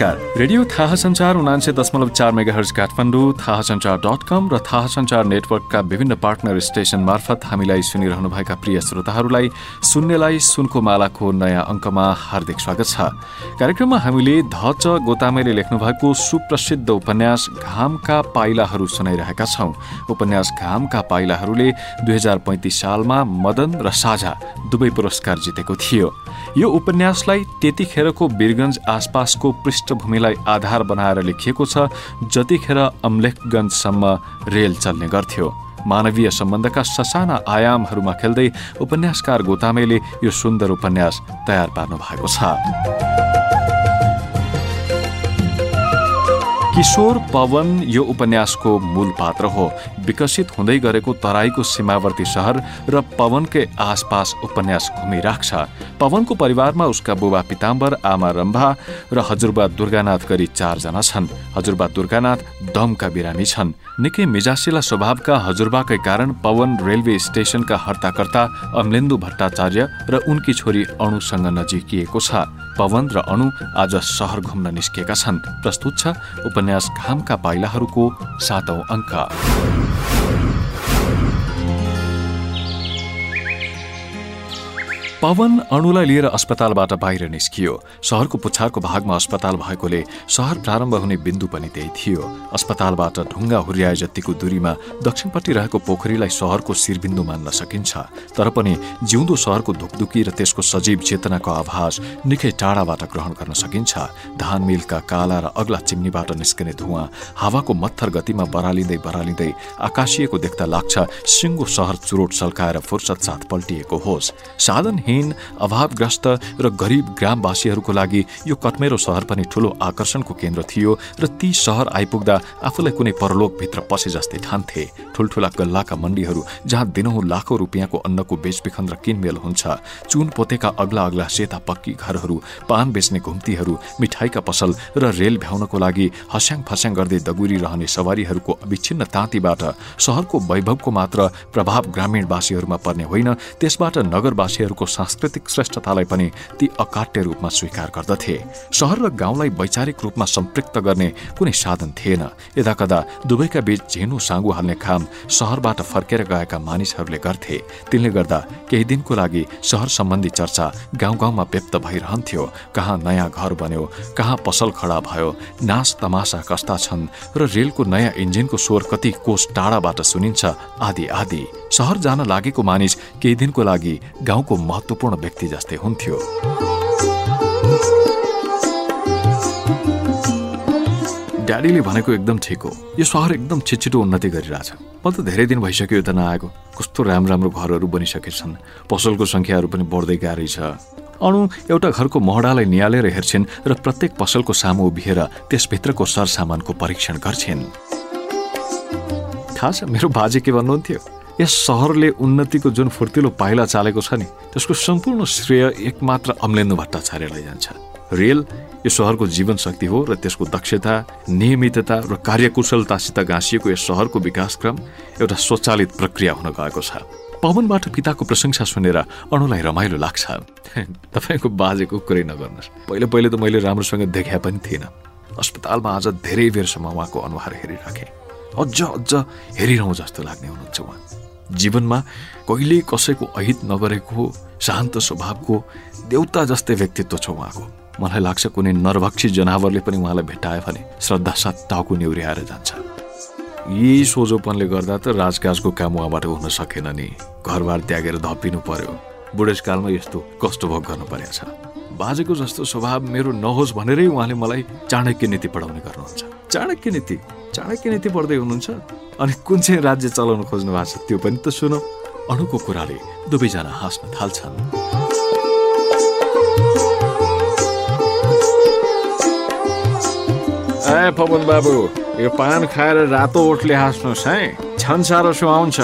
नमस्कार रेडियो थाहा संचार उनान्से दशमलव चार मेगा हर्ज काठमाडौँ थाहा संचार डट कम र थाहा संचार नेटवर्कका विभिन्न पार्टनर स्टेशन मार्फत हामीलाई सुनिरहनुभएका प्रिय श्रोताहरूलाई सुन्नेलाई सुनको मालाको नयाँ अङ्कमा हार्दिक स्वागत छ। कार्यक्रममा हामीले धच गोतामेले लेख्नुभएको सुप्रसिद्ध उपन्यास घामका पाइलाहरू सुनाइरहेका छौं। उपन्यास घामका पाइलाहरूले दुई हजार पैँतिस सालमा मदन र साझा दुवै पुरस्कार जितेको थियो। यो उपन्यासलाई त्यतिखेरको वीरगंज आसपासको पृष्ठभूमिलाई आधार बनाएर लेखिएको छ जतिखेर अम्लेखगञ्जसम्म रेल चल्ने गर्थ्यो। मानवीय सम्बन्धका ससाना आयामहरूमा खेल्दै उपन्यासकार गोतामेले यो सुन्दर उपन्यास तयार पार्नु भएको छ। किशोर पवन यो उपन्यासको मूल पात्र हो। विकसित हुँदै गरेको तराईको सीमावर्ती सहर र पवनकै आसपास उपन्यास घुमिराख्छ। पवनको परिवारमा उसका बुबा पिताम्बर आमा रम्भा र हजुरबा दुर्गानाथ गरी चारजना छन्। हजुरबा दुर्गानाथ दमका बिरामी छन्। निकै मिजासिला स्वभावका हजुरबाकै कारण पवन रेलवे स्टेशनका हर्ताकर्ता अमलेन्दु भट्टाचार्य र उनकी छोरी अणुसँग नजिकिएको छ। पवन र अणु आज सहर घुम्न निस्किएका छन्। प्रस्तुत छ उपन्यास घामका पाइलाहरूको सातौं अङ्क। पवन अणुलाई लिएर अस्पतालबाट बाहिर निस्कियो। सहरको पुच्छारको भागमा अस्पताल भएकोले सहर प्रारम्भ हुने बिन्दु पनि त्यही थियो। अस्पतालबाट ढुङ्गा हुर्याए जतिको दूरीमा दक्षिणपट्टि रहेको पोखरीलाई सहरको शिरबिन्दु मान्न सकिन्छ। तर पनि जिउँदो सहरको धुकधुकी र त्यसको सजीव चेतनाको आभास निकै टाढाबाट ग्रहण गर्न सकिन्छ। धान मिलका काला र अग्ला चिम्नीबाट निस्किने धुवा हावाको मत्थर गतिमा बरालिँदै बरालिँदै आकाशिएको देख्दा लाग्छ सिङ्गो सहर चुरोट सल्काएर फुर्सद साथ पल्टिएको होस्। साधन अभावग्रस्त र गरिब ग्रामवासीहरूको लागि यो कटमेरो सहर पनि ठूलो आकर्षणको केन्द्र थियो र ती सहर आइपुग्दा आफूलाई कुनै परलोकभित्र पसे जस्तै ठान्थे। ठुल्ठुला गल्लाका मण्डीहरू जहाँ दिनहुँ लाखौँ रुपियाँको अन्नको बेचबिखन र किनमेल हुन्छ चुन पोतेका अग्ला अग्ला सेता पक्की घरहरू पान बेच्ने घुम्तीहरू मिठाईका पसल र रेल भ्याउनको लागि हस्याङ फस्याङ गर्दै दगुरी रहने सवारीहरूको अविच्छिन्न ताँतीबाट सहरको वैभवको मात्र प्रभाव ग्रामीणवासीहरूमा पर्ने होइन त्यसबाट नगरवासीहरूको सांस्कृतिक श्रेष्ठतालाई पनि ती अकाट्य रूपमा स्वीकार गर्दथे। सहर र गाउँलाई वैचारिक रूपमा सम्पृक्त गर्ने कुनै साधन थिएन। यदाकदा दुवैका बीच झेनु साँगु हाल्ने काम सहरबाट फर्केर गएका मानिसहरूले गर्थे। तिनले गर्दा केही दिनको लागि सहर सम्बन्धी चर्चा गाउँ गाउँमा व्यक्त भइरहन्थ्यो। कहाँ नयाँ घर बन्यो कहाँ पसल खडा भयो नाच तमासा कस्ता छन् र रेलको नयाँ इन्जिनको स्वर कति कोष टाढाबाट सुनिन्छ आदि आदि। सहर जान लागेको मानिस केही दिनको लागि गाउँको महत्वपूर्ण व्यक्ति जस्तै हुन्थ्यो। ड्याडीले भनेको एकदम ठिक हो। यो सहर एकदम छिटछिटो उन्नति गरिरहेछ। म त धेरै दिन भइसक्यो यता नआएको। कस्तो राम्रो राम्रो घरहरू बनिसकेछन्। पसलको सङ्ख्याहरू पनि बढ्दै गएरै छ। अणु एउटा घरको महडालाई निहालेर हेर्छिन् र प्रत्येक पसलको सामु उभिएर त्यसभित्रको सरसामानको परीक्षण गर्छिन्। थाहा छ मेरो बाजे के भन्नुहुन्थ्यो? यस सहरले उन्नतिको जुन फुर्तिलो पाइला चालेको छ नि त्यसको सम्पूर्ण श्रेय एकमात्र अम्लेन्दु भट्टाचार्यलाई जान्छ। रेल यो सहरको जीवन शक्ति हो र त्यसको दक्षता नियमितता र कार्यकुशलतासित गाँसिएको यस सहरको विकासक्रम एउटा स्वचालित प्रक्रिया हुन गएको छ। पवनबाट पिताको प्रशंसा सुनेर अणुलाई रमाइलो लाग्छ। तपाईँको बाजेको कुरै नगर्नुहोस्। पहिले पहिले त मैले राम्रोसँग देखा पनि थिएन अस्पतालमा आज धेरै बेरसम्म उहाँको अनुहार हेरिराखेँ। अझ अझ हेरिरहँ जस्तो लाग्ने हुनुहुन्छ उहाँ। जीवनमा कहिले कसैको अहित नगरेको शान्त स्वभावको देउता जस्तै व्यक्तित्व छ उहाँको। मलाई लाग्छ कुनै नरभक्षी जनावरले पनि उहाँलाई भेटायो भने श्रद्धा साथ टाउको नेउरिआएर जान्छ। यही सोझोपनले गर्दा त राजकाजको काम उहाँबाट हुन सकेन नि। घरबार त्यागेर धपिनु पर्यो। बुढेसकालमा यस्तो कष्ट भोग गर्नु परेको छ बाजेको जस्तो स्वभाव मेरो नहोस् भनेरै उहाँले मलाई चाणक्य नीति पढाउने गर्नुहुन्छ। चाणक्य नीति? चाणक्य नीति पढ्दै हुनुहुन्छ? अनि कुन चाहिँ राज्य चलाउन खोज्नु भएको छ त्यो पनि त सुनौ। अणुको कुराले दुवैजना हाँस्न थाल्छन्। ए पवन बाबु यो पान खाएर रातो ओठले हाँस्नुहोस् है। छन्सारो सुहाउँछ।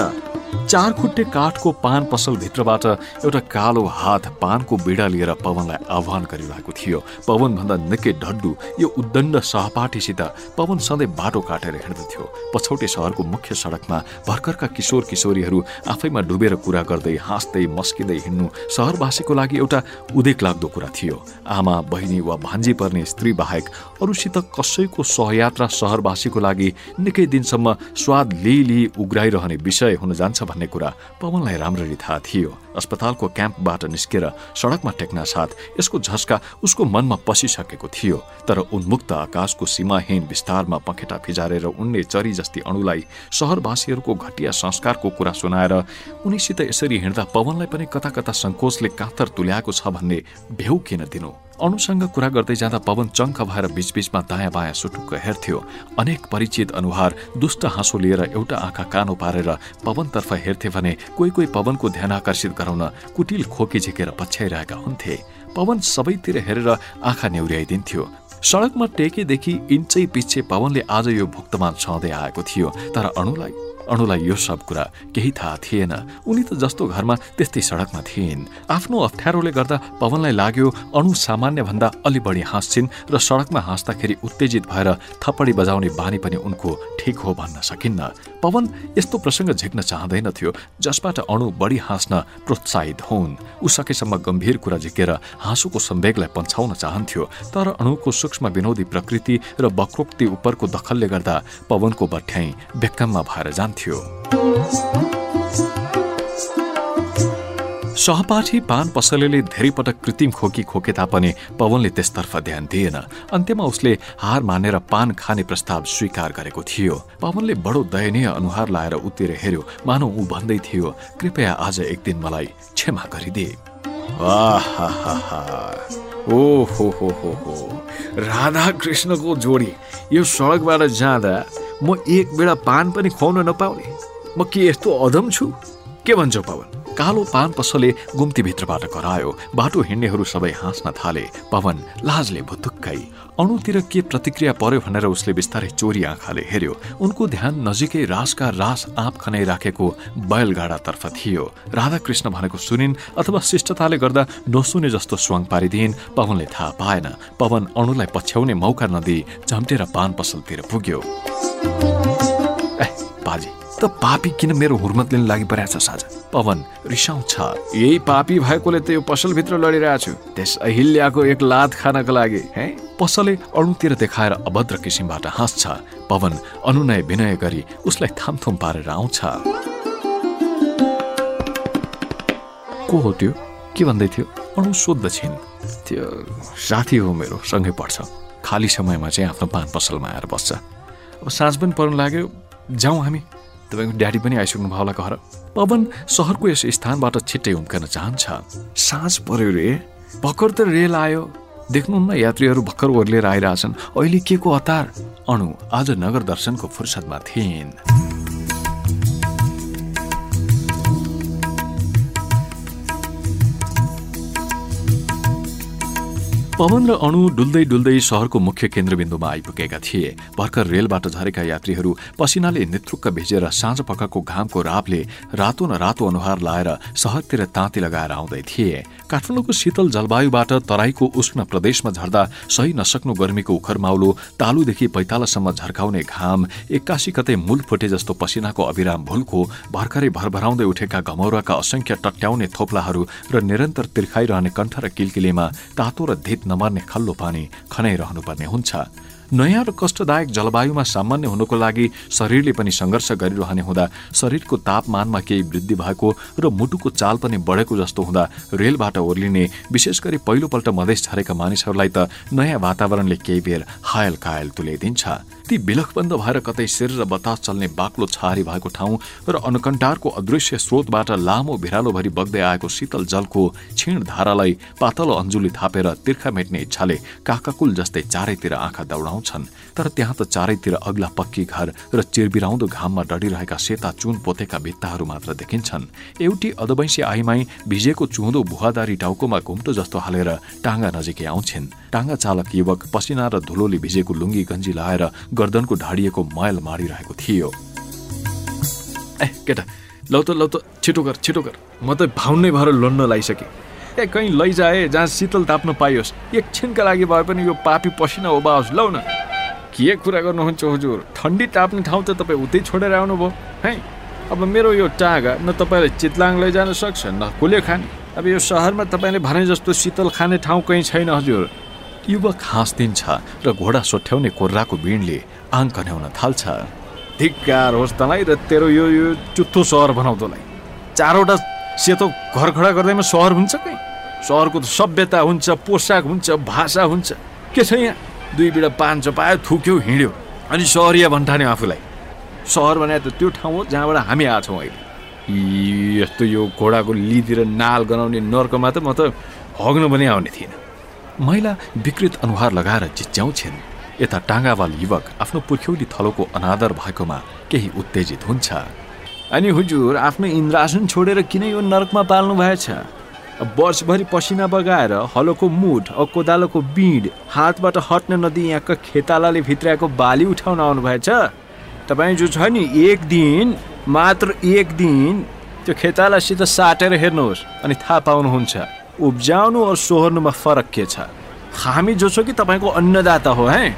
चार खुट्टे काठको पान पसलभित्रबाट एउटा कालो हात पानको बिडा लिएर पवनलाई आह्वान गरिरहेको थियो। पवनभन्दा निकै डड्डु यो उद्दण्ड सहपाठीसित पवन सधैँ बाटो काटेर हिँड्दथ्यो। पछौटे सहरको मुख्य सडकमा भर्खरका किशोर किशोरीहरू आफैमा डुबेर कुरा गर्दै हाँस्दै मस्किँदै हिँड्नु सहरवासीको लागि एउटा उदेक लाग्दो कुरा थियो। आमा बहिनी वा भान्जी पर्ने स्त्री बाहेक अरूसित कसैको सहयात्रा सहरवासीको लागि निकै दिनसम्म स्वाद लिई लिई उग्राइरहने विषय हुन जान्छ भन्ने कुरा पवनलाई राम्ररी थाहा थियो। अस्पतालको क्याम्पबाट निस्केर सडकमा टेक्ना साथ यसको झस्का उसको मनमा पसिसकेको थियो तर उन्मुक्त आकाशको सीमाहीन विस्तारमा पखेटा फिजारेर उनले चरी जस्ती अणुलाई सहरवासीहरूको घटिया संस्कारको कुरा सुनाएर उनीसित यसरी हिँड्दा पवनलाई पनि कता कता सङ्कोचले कातर तुल्याएको छ भन्ने भेउ किन दिनु? अणुसँग कुरा गर्दै जाँदा पवन चङ्ख भएर बीचबीचमा दायाँ बायाँ सुटुक्क हेर्थ्यो। अनेक परिचित अनुहार दुष्ट हाँसो लिएर एउटा आँखा कानो पारेर पवनतर्फ हेर्थे भने कोही कोही पवनको ध्यान आकर्षित गराउन कुटिल खोकी झिकेर पछ्याइरहेका हुन्थे। पवन सबैतिर हेरेर आँखा नेउर्याइदिन्थ्यो सडकमा टेकेदेखि इन्चै पिच्छे पवनले आज यो भुक्तमान छँदै आएको थियो तर अणुलाई अणुलाई यो सब कुरा केही थाहा थिएन। उनी त जस्तो घरमा त्यस्तै सडकमा थिइन्। आफ्नो अप्ठ्यारोले गर्दा पवनलाई लाग्यो अणु सामान्य भन्दा अलि बढी हाँस्छिन् र सडकमा हाँस्दाखेरि उत्तेजित भएर थप्पडी बजाउने बानी पनि उनको ठिक हो भन्न सकिन्न। पवन यस्तो प्रसङ्ग झिक्न चाहँदैनथ्यो जसबाट अणु बढी हाँस्न प्रोत्साहित हुन्। ऊ सकेसम्म गम्भीर कुरा झिकेर हाँसोको सम्वेगलाई पन्छाउन चाहन्थ्यो तर अणुको सूक्ष्म विनोदी प्रकृति र वक्रोक्ति उपरको दखलले गर्दा पवनको बठ्याई बेक्कममा भएर जान्थ्यो। थियो। सहपाठी पान पसलेले धेरै पटक कृत्रिम खोकी खोके तापनि पवनले त्यसतर्फ ध्यान दिएन। अन्त्यमा उसले हार मानेर पान खाने प्रस्ताव स्वीकार गरेको थियो। पवनले बडो दयनीय अनुहार लाएर उतिर हेर्यो मानौ ऊ भन्दै थियो कृपया आज एक दिन मलाई क्षमा गरिदिए ओ हो हो हो हो राधा कृष्णको जोडी यो सडकबाट जाँदा म एक बेला पान पनि खुवाउन नपाउने। म के यस्तो अधम छु? के भन्छौ पवन? कालो पान पसले गुम्तीभित्रबाट करायो बाटो हिँड्नेहरू सबै हाँस्न थाले पवन लाजले भुतुक्कै अणुतिर के प्रतिक्रिया पर्यो भनेर उसले बिस्तारै चोरी आँखाले हेर्यो उनको ध्यान नजिकै रासका रास आँप खनाइराखेको बैलगाडातर्फ थियो। राधाकृष्ण भनेको सुनिन् अथवा शिष्टताले गर्दा नसुने जस्तो स्वाङ पारिदिइन् पवनले थाहा पाएन। पवन अणुलाई पछ्याउने मौका नदिई झम्टेर पान पसलतिर पुग्यो त पापी किन मेरो हुर्मत लिन लागि परेछ साझा पवन रिसाउँछ यही पापी भएकोले त यो पसलभित्र छु। त्यस अहिल्याको एक लात खानको लागि है? पसले अणुतिर देखाएर अभद्र किसिमबाट हाँस्छ। पवन अनुनय विनय गरी उसलाई थामथुम पारेर आउँछ। को हो त्यो? के भन्दै थियो? अणु सोद्धछिन् त्यो साथी हो मेरो सँगै पढ्छ। खाली समयमा चाहिँ आफ्नो पान पसलमा आएर बस्छ। अब साँझ पनि पर्नु लाग्यो। जाउँ हामी। तपाईँको ड्याडी पनि आइसक्नु भयो होला घर। पवन सहरको यस स्थानबाट छिट्टै उम्कन चाहन्छ। साँझ पर्यो रे। भर्खर त रेल आयो। देख्नुहुन्न यात्रीहरू भर्खर ओर्लिएर आइरहेछन्। अहिले के को हतार अणु आज नगर दर्शनको फुर्सदमा थिइन्। पवन र अणु डुल्दै डुल्दै सहरको मुख्य केन्द्रबिन्दुमा आइपुगेका थिए। भर्खर रेलबाट झरेका यात्रीहरू पसिनाले नेतृक्क भिजेर साँझ पखको घामको रापले रातो न रातो अनुहार लाएर सहरतिर ताँती लगाएर आउँदै थिए। काठमाडौँको शीतल जलवायुबाट तराईको उष्ण प्रदेशमा झर्दा सही नसक्नु गर्मीको उखरमाउलो तालुदेखि पैतालासम्म झर्काउने घाम एक्कासी कतै मूल फुटे जस्तो पसिनाको अविराम भुलको भर्खरै भरभराउँदै उठेका घमौराका असंख्य टट्याउने थोप्लाहरू र निरन्तर तिर्खाइरहने कण्ठ र किलकिलीमा तातो र धित नमर्ने खल्लो पानी खनाइरहनुपर्ने हुन्छ। नयाँ र कष्टदायक जलवायुमा सामान्य हुनुको लागि शरीरले पनि सङ्घर्ष गरिरहने हुँदा शरीरको तापमानमा केही वृद्धि भएको र मुटुको चाल पनि बढेको जस्तो हुँदा रेलबाट ओर्लिने विशेष गरी पहिलोपल्ट मधेस छरेका मानिसहरूलाई त नयाँ वातावरणले केही बेर हायल कायल तुल्याइदिन्छ। ती बिलखबन्द भएर कतै शिर र बतास चल्ने बाक्लो छहारी भएको ठाउँ र अनुकण्टारको अदृश्य स्रोतबाट लामो भिरालोभरि बग्दै आएको शीतल जलको क्षीण धारालाई पातलो अञ्जुली थापेर तिर्खा मेट्ने इच्छाले काकाकुल जस्तै चारैतिर आँखा दौडाउँछन् तर त्यहाँ त चारैतिर अग्ला पक्की घर र चिरबिराउँदो घाममा डढिरहेका सेता चुन पोतेका भित्ताहरू मात्र देखिन्छन्। एउटी अदवैंशी आइमाई भिजेको चुहुँदो भुवादारी टाउकोमा घुम्टो जस्तो हालेर टाङ्गा नजिकै आउँछिन्। टाङ्गा चालक युवक पसिना र धुलोले भिजेको लुङ्गी गन्जी लाएर गर्दनको ढाडिएको मैल मारिरहेको थियो। ए केटा लौ त लौ त छिटो गर छिटो गर। म त भाउनै भएर लोन्न लागिसकेँ ए कहीँ लैजाए जहाँ शीतल ताप्न पाइयोस् एकछिनका लागि भए पनि यो पापी पसिना उभाओस् लौ न। के कुरा गर्नुहुन्छ हजुर? ठन्डी ताप्ने ठाउँ त तपाईँ उतै छोडेर आउनुभयो है? अब मेरो यो टागा न तपाईँलाई चितलाङ लैजान सक्छ न कुले खाने। अब यो सहरमा तपाईँले भने जस्तो शीतल खाने ठाउँ कहीँ छैन हजुर। युवक हाँस्दिन्छ र घोडा सोठ्याउने कोर्राको बिँडले आङ कन्याउन थाल्छ। धिक्कार होस् तँलाई र तेरो यो यो चुत्थो सहर बनाउँदोलाई चारवटा सेतो घर खडा गर्दैमा सहर हुन्छ कहीँ? सहरको त सभ्यता हुन्छ पोसाक हुन्छ भाषा हुन्छ। के छ यहाँ? दुई बिडा पान चपायो थुक्यो हिँड्यो। अनि सहरिया भन्ठान्यो आफूलाई? सहर भने त त्यो ठाउँ हो जहाँबाट हामी आएको छौँ अहिले यस्तो यो घोडाको लितिर नाल गनाउने नर्कमा त म त हग्न पनि आउने थिइनँ। महिला विकृत अनुहार लगाएर चिच्याउँछिन्। यता टाङ्गावाल युवक आफ्नो पुर्ख्यौली थलोको अनादर भएकोमा केही उत्तेजित हुन्छ। अनि हुजुर आफ्नो इन्द्रासन छोडेर किन यो नर्कमा पाल्नु भएछ? वर्षभरि पसिना बगाएर हलोको मुठ औ कोदालोको बिँड हातबाट हट्न नदिई यहाँका खेतालाले भित्राएको बाली उठाउन आउनुभएछ तपाईँ जो छ नि एक दिन मात्र एक दिन त्यो खेतालासित साटेर हेर्नुहोस् अनि थाहा पाउनुहुन्छ उब्जाउनु र सोहोर्नुमा फरक के छ। हामी जो छौँ कि तपाईँको अन्नदाता हो है?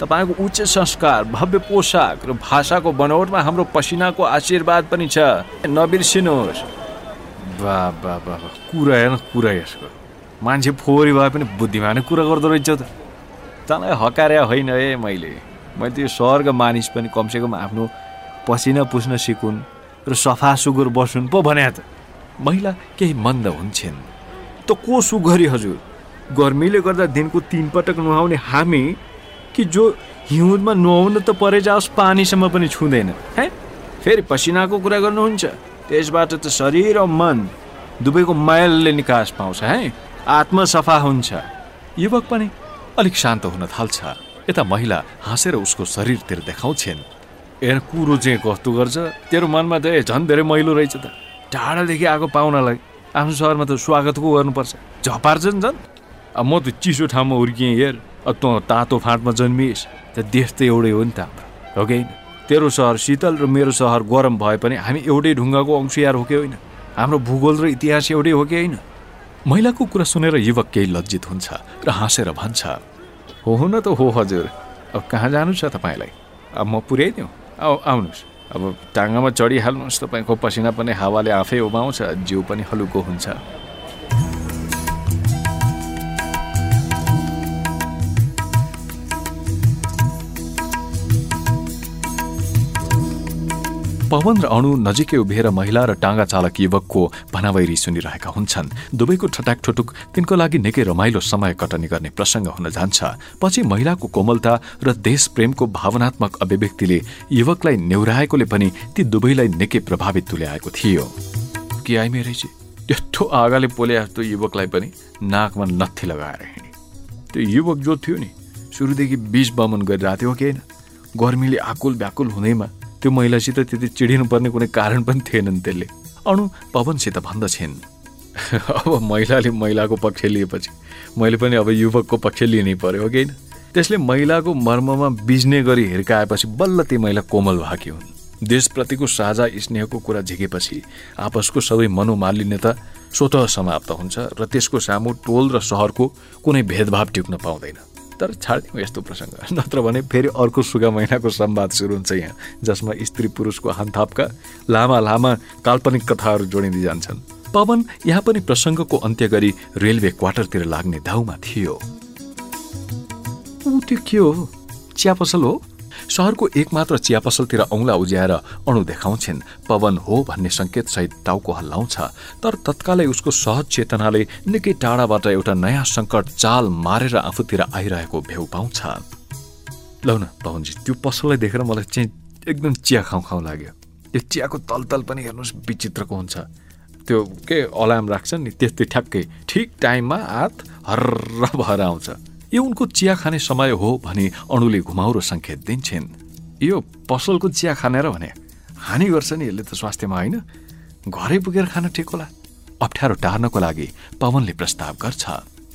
तपाईँको उच्च संस्कार भव्य पोसाक र भाषाको बनोटमा हाम्रो पसिनाको आशीर्वाद पनि छ। नबिर्सिनुहोस् बा बा बा बा कुरा हेर्न कुरा यसको। मान्छे फोहोरी भए पनि बुद्धिमानै कुरा गर्दो रहेछ त। तँलाई हकार्या होइन है मैले। मैले त्यो सहरका मानिस पनि कमसेकम आफ्नो पसिना पुस्न सिकुन् र सफा सुग्घर बसुन् पो भने त। महिला केही मन्द हुन्छन्। त को सुघरी हजुर? गर्मीले गर्दा दिनको तिन पटक नुहाउने हामी कि जो हिउँदमा नुहाउन त परे जाओस् पानीसम्म पनि छुँदैन है? फेरि पसिनाको कुरा गर्नुहुन्छ। त्यसबाट त शरीर र मन दुवैको मैलले निकास पाउँछ है? आत्मा सफा हुन्छ। युवक पनि अलिक शान्त हुन थाल्छ। यता महिला हाँसेर उसको शरीरतिर देखाउँछिन्। ए कुरो चाहिँ कस्तो गर्छ तेरो मनमा त ए झन् धेरै मैलो रहेछ त। टाढादेखि आएको पाहुनालाई आफ्नो सहरमा त स्वागत को गर्नुपर्छ। झपार्छ नि झन्। अब म त चिसो ठाउँमा हुर्किएँ हेर। तँ तातो फाँटमा जन्मिएस् त देश त एउटै हो नि त हाम्रो। हो कि होइन तेरो सहर शीतल र मेरो सहर गरम भए पनि हामी एउटै ढुङ्गाको अंशयार हो कि होइन? हाम्रो भूगोल र इतिहास एउटै हो कि होइन? महिलाको कुरा सुनेर युवक केही लज्जित हुन्छ र हाँसेर भन्छ हो हुन त हो हजुर। अब कहाँ जानु छ तपाईँलाई? अब म पुर्याइदिउँ। अब आउनुहोस्। अब टाङ्गामा चढिहाल्नुहोस्। तपाईँको पसिना पनि हावाले आफै उमाउँछ जिउ पनि हलुको हुन्छ। पवन र अणु नजिकै उभिएर महिला र टाँगा चालक युवकको भनावैरी सुनिरहेका हुन्छन्। दुवैको ठटाक ठुटुक तिनको लागि निकै रमाइलो समय कटनी गर्ने प्रसङ्ग हुन जान्छ। पछि महिलाको कोमलता र देश प्रेमको भावनात्मक अभिव्यक्तिले युवकलाई नेउराएकोले पनि ती दुवैलाई निकै प्रभावित तुल्याएको थियो। के रहेछ यस्तो आगाले पोले जस्तो युवकलाई पनि नाकमा नत्थी लगाएर हिँडे। त्यो युवक जो थियो नि सुरुदेखि बिच बमन गरिरहेको थियो कि होइन? गर्मीले आकुल व्याकुल हुँदैमा त्यो महिलासित त्यति चिडिनु पर्ने कुनै कारण पनि थिएन नि त्यसले। अणु पवनसित भन्दछन् अब महिलाले महिलाको पक्ष लिएपछि। मैले पनि अब युवकको पक्ष लिनै पर्यो हो कि त्यसले महिलाको मर्ममा बिज्ने गरी हिर्काएपछि बल्ल ती महिला कोमल भाकी हुन्। देशप्रतिको साझा स्नेहको कुरा झिकेपछि आपसको सबै मनोमालिन्यता स्वत समाप्त हुन्छ र त्यसको सामु टोल र सहरको कुनै भेदभाव टिक्न पाउँदैन। तर यस्तो प्रसङ्ग। नत्र भने फेरि अर्को सुगा महिनाको संवाद सुरु हुन्छ यहाँ जसमा स्त्री पुरुषको हानथापका लामा लामा काल्पनिक कथाहरू जोडिँदै जान्छन्। पवन यहाँ पनि प्रसङ्गको अन्त्य गरी रेलवे क्वार्टरतिर लाग्ने धाउमा थियो। त्यो के हो? चिया पसल हो? सहरको एकमात्र चिया पसलतिर औंला उज्याएर अणु देखाउँछिन्। पवन हो भन्ने सङ्केत सहित टाउको हल्लाउँछ तर तत्कालै उसको सहज चेतनाले निकै टाढाबाट एउटा नयाँ सङ्कट चाल मारेर आफूतिर आइरहेको भेउ पाउँछ। लौ न पवनजी त्यो पसललाई देखेर मलाई चाहिँ एकदम चिया खाउँ खाउँ लाग्यो। त्यो चियाको तलतल पनि हेर्नुहोस् विचित्रको हुन्छ। त्यो के अलार्म राख्छ नि त्यस्तै ठ्याक्कै। ठिक टाइममा हात हर्र भएर आउँछ। यो उनको चिया खाने समय हो भनी अणुले घुमाउरो सङ्केत दिन्छन्। यो पसलको चिया खानेर भने हानि गर्छ नि यसले त स्वास्थ्यमा होइन। घरै पुगेर खान ठिक होला। अप्ठ्यारो टार्नको लागि पवनले प्रस्ताव गर्छ।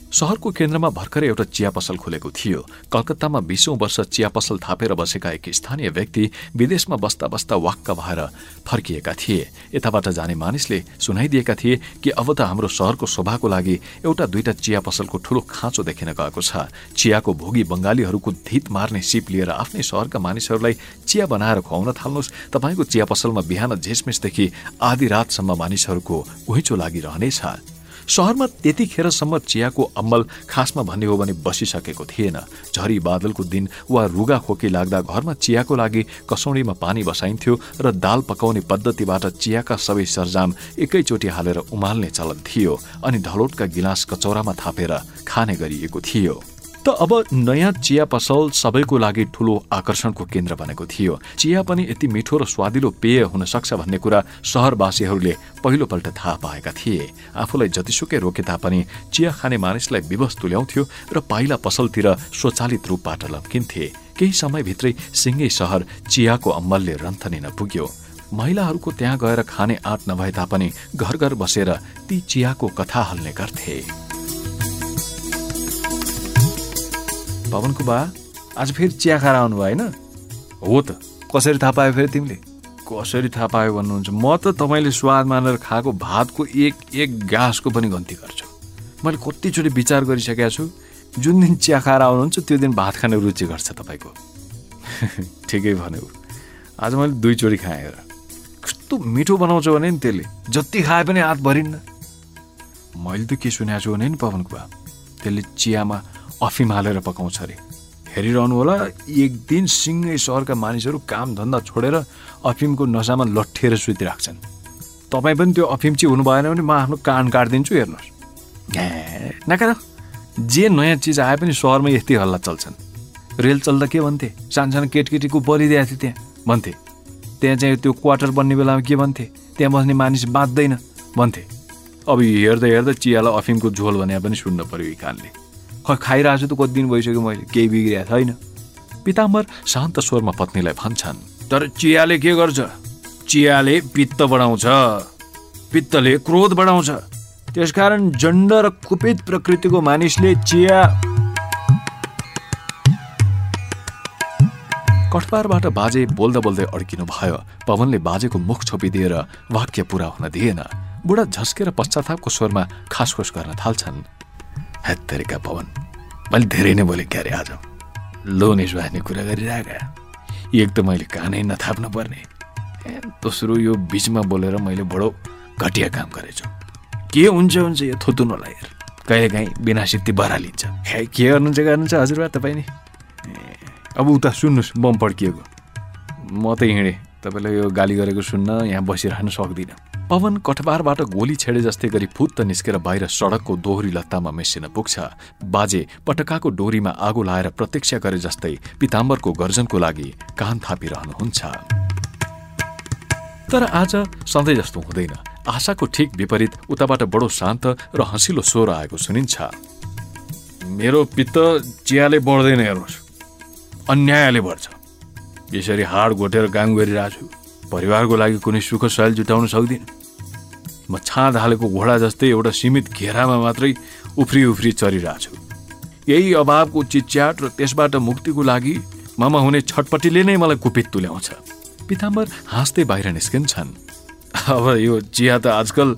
सहरको केन्द्रमा भर्खरै एउटा चिया पसल खुलेको थियो। कलकत्तामा बीसौं वर्ष चिया पसल थापेर बसेका एक स्थानीय व्यक्ति विदेशमा बस्दा बस्दा वाक्क भएर फर्किएका थिए। यताबाट जाने मानिसले सुनाइदिएका थिए कि अब त हाम्रो सहरको शोभाको लागि एउटा दुईटा चिया पसलको ठूलो खाँचो देखिन गएको छ। चियाको भोगी बङ्गालीहरूको धित मार्ने सिप लिएर आफ्नै सहरका मानिसहरूलाई चिया बनाएर खुवाउन थाल्नुहोस्। तपाईँको चिया पसलमा बिहान झेसमेसदेखि आधी रातसम्म मानिसहरूको घुइँचो लागिरहनेछ। सहरमा त्यतिखेरसम्म चियाको अम्बल खासमा भन्ने हो भने बसिसकेको थिएन। झरी बादलको दिन वा रुगा खोकी लाग्दा घरमा चियाको लागि कसौडीमा पानी बसाइन्थ्यो र दाल पकाउने पद्धतिबाट चियाका सबै सरजाम एकैचोटि हालेर उमाल्ने चलन थियो अनि धलोटका गिलास कचौरामा थापेर खाने गरिएको थियो। त अब नयाँ चिया पसल सबैको लागि ठूलो आकर्षणको केन्द्र बनेको थियो। चिया पनि यति मिठो र स्वादिलो पेय हुन सक्छ भन्ने कुरा सहरवासीहरूले पहिलोपल्ट थाहा पाएका थिए। आफूलाई जतिसुकै रोके तापनि चिया खाने मानिसलाई विवश तुल्याउँथ्यो र पाइला पसलतिर स्वचालित रूपबाट लम्किन्थे। केही समयभित्रै सिङ्गै सहर चियाको अम्मलले रन्थनिन पुग्यो महिलाहरूको त्यहाँ गएर खाने आँट नभए तापनि घर घर बसेर ती चियाको कथा हल्ने गर्थे। पवनको बा आज फेरि चिया खाएर आउनुभयो होइन? हो त। कसरी थाहा पायो फेरि तिमीले? कसरी थाहा पायो भन्नुहुन्छ? म त तपाईँले स्वाद मानेर खाएको भातको एक एक गाँसको पनि गन्ती गर्छु। मैले कतिचोटि विचार गरिसकेको छु जुन दिन चिया खाएर आउनुहुन्छ त्यो दिन भात खाने रुचि गर्छ तपाईँको। ठिकै भन्यो। आज मैले दुईचोटि खाएँ र। कस्तो मिठो बनाउँछ भने नि त्यसले। जति खाए पनि हात भरिन्न। मैले त के सुनेको छु भने नि पवनको बा त्यसले चियामा अफिम हालेर पकाउँछ अरे। हेरिरहनु होला एक दिन सिँगै सहरका मानिसहरू काम धन्दा छोडेर अफिमको नसामा लट्ठिएर सुतिराख्छन् तपाईँ पनि त्यो अफिम चाहिँ हुनु भएन भने म आफ्नो कान काटिदिन्छु हेर्नुहोस्। ए नकार। जे नयाँ चिज आए पनि सहरमा यस्तै हल्ला चल्छन्। रेल चल्दा के भन्थे? सानो सानो केटकेटीको बलिदिएको थियो त्यहाँ। भन्थे त्यहाँ चाहिँ त्यो क्वार्टर बन्ने बेलामा के भन्थे? त्यहाँ बस्ने मानिस बाँच्दैन। भन्थे। अब हेर्दा हेर्दा चियालाई अफिमको झोल भने पनि सुन्न पर्यो यी कानले। खाइरहेको छु त कति दिन भइसक्यो मैले केही बिग्रिएको छैन पिताम्बर शान्त स्वरमा पत्नीलाई भन्छन् तर चियाले के गर्छ? चियाले पित्त बढाउँछ। पित्तले क्रोध बढाउँछ। त्यसकारण जण्ड र कुपित प्रकृतिको मानिसले चिया कठबारबाट बाजे बोल्दा बोल्दै अड्किनु भयो। पवनले बाजेको मुख छोपिदिएर वाक्य पुरा हुन दिएन। बुढा झस्केर पश्चातापको स्वरमा खासखोस गर्न थाल्छन्। हेत्तरिका पवन। मैले धेरै नै बोलेँ क्यारे आज लोन बाँध्ने कुरा गरिरहेका। एक त मैले कानै नथाप्नु पर्ने। दोस्रो यो बिचमा बोलेर मैले बडो घटिया काम गरेछु। के हुन्छ हुन्छ यो थुतुनलाई हेर। कहिलेकाहीँ बिना सित्ती बरालिन्छ के गर्नुहुन्छ गर्नुहुन्छ हजुरबा तपाईँ नि अब उता सुन्नुहोस् बम पड्किएको। म त हिँडेँ। तपाईँलाई यो गाली गरेको सुन्न यहाँ बसिरहन सक्दिनँ। पवन कठबारबाट गोली छेडे जस्तै गरी फुत्त निस्केर बाहिर सडकको दोहोरी लत्तामा मेसिन पुग्छ। बाजे पटकाको डोरीमा आगो लाएर प्रत्यक्ष गरे जस्तै पिताम्बरको गर्जनको लागि कान थापिरहनुहुन्छ। तर आज सधैँ जस्तो हुँदैन। आशाको ठिक विपरीत उताबाट बडो शान्त र हँसिलो स्वर आएको सुनिन्छ। मेरो पित्त चियाले बढ्दैन हेर्नुहोस्। अन्यायले बढ्छ। यसरी हाड घोटेर काम गरिरहेको छु परिवारको लागि कुनै सुख शैल जुटाउन सक्दिनँ। म छाँद हालेको घोडा जस्तै एउटा सीमित घेरामा मात्रै उफ्री उफ्री चरिरहेको छु यही अभावको चिच्याट र त्यसबाट मुक्तिको लागि मामा हुने छटपट्टिले नै मलाई कुपित तुल्याउँछ। पिताम्बर हाँस्दै बाहिर निस्किन्छन्। अब यो चिया त आजकल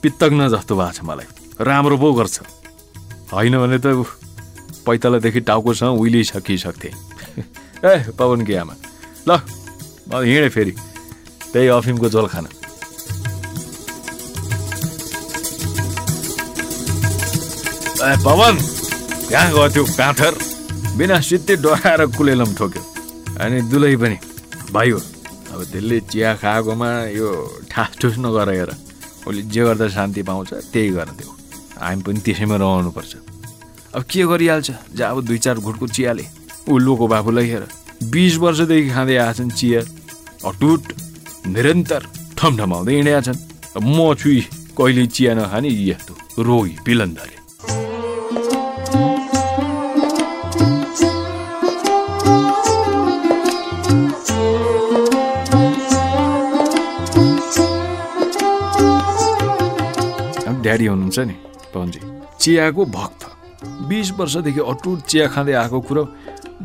पित्तग्न जस्तो भएको छ मलाई। राम्रो पो गर्छ। होइन भने त पैतालादेखि टाउकोसँग उहिलिसकिसक्थे ए पवन कि आमा? ल हिँडेँ फेरि। त्यही अफिमको झोल खाना पवन कहाँ गयो त्यो काँथर बिना सित्तै डराएर कुलेलम ठोक्यो। अनि दुलै पनि भाइ हो अब त्यसले चिया खाएकोमा यो ठास ठुस नगर हेर। उसले जे गर्दा शान्ति पाउँछ त्यही गर्न देऊ हामी पनि त्यसैमा रहनुपर्छ। अब के गरिहाल्छ? जा अब दुई चार घुटको चियाले। उल्लुको बाबुलाई हेर। बिस वर्षदेखि खाँदै आएछन् चिया। अटुट निरन्तर ठमठमाउँदै हिँडेका छन्। म छु कहिले चिया नखाने यस्तो रोही पिलन्दरे ड्याडी हुनुहुन्छ नि पवनजी। चियाको भक्त। बिस वर्षदेखि अटुट चिया खाँदै आएको कुरो